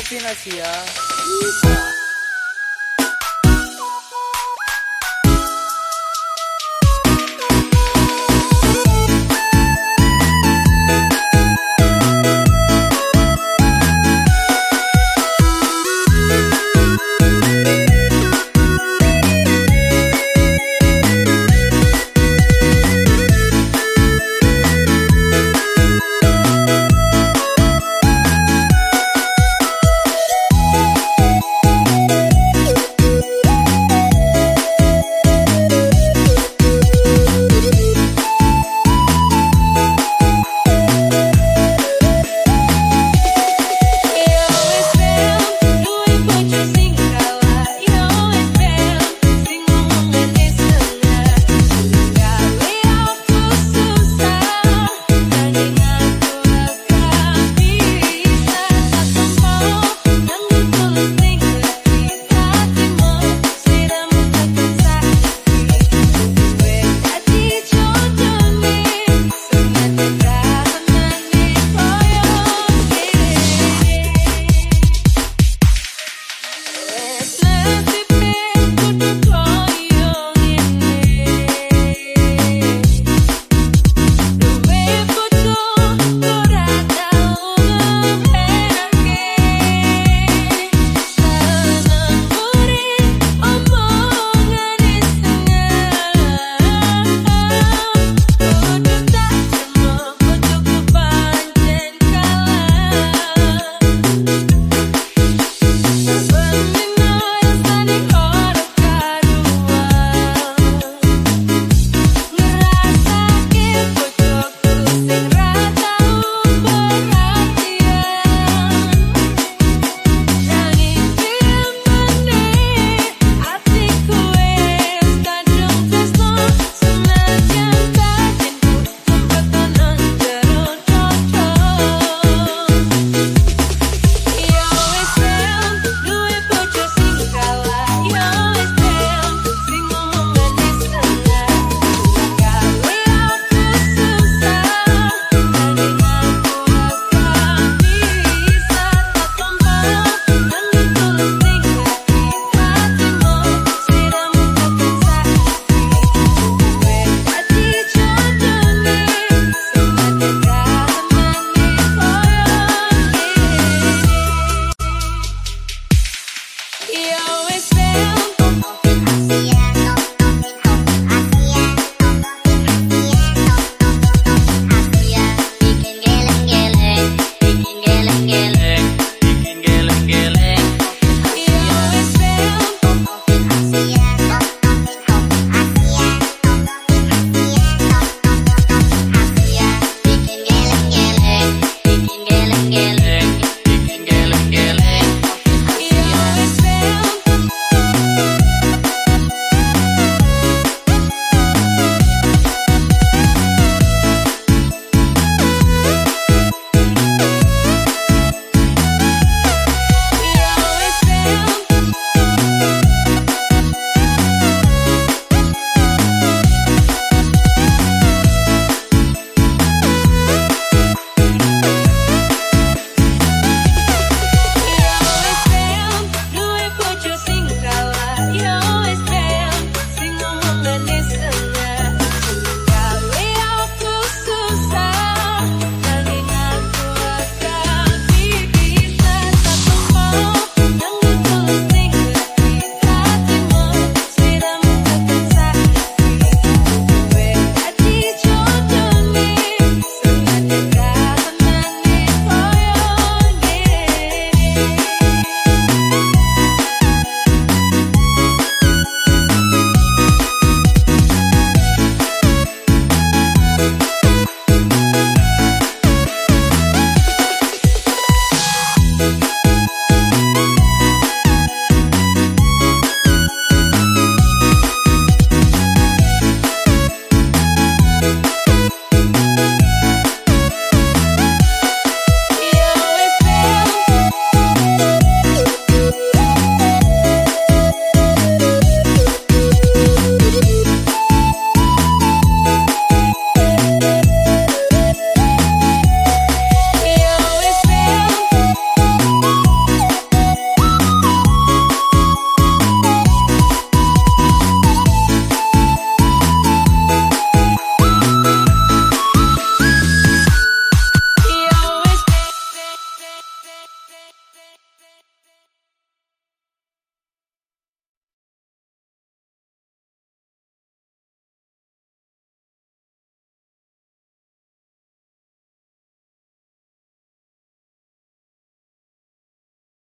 Coffee here.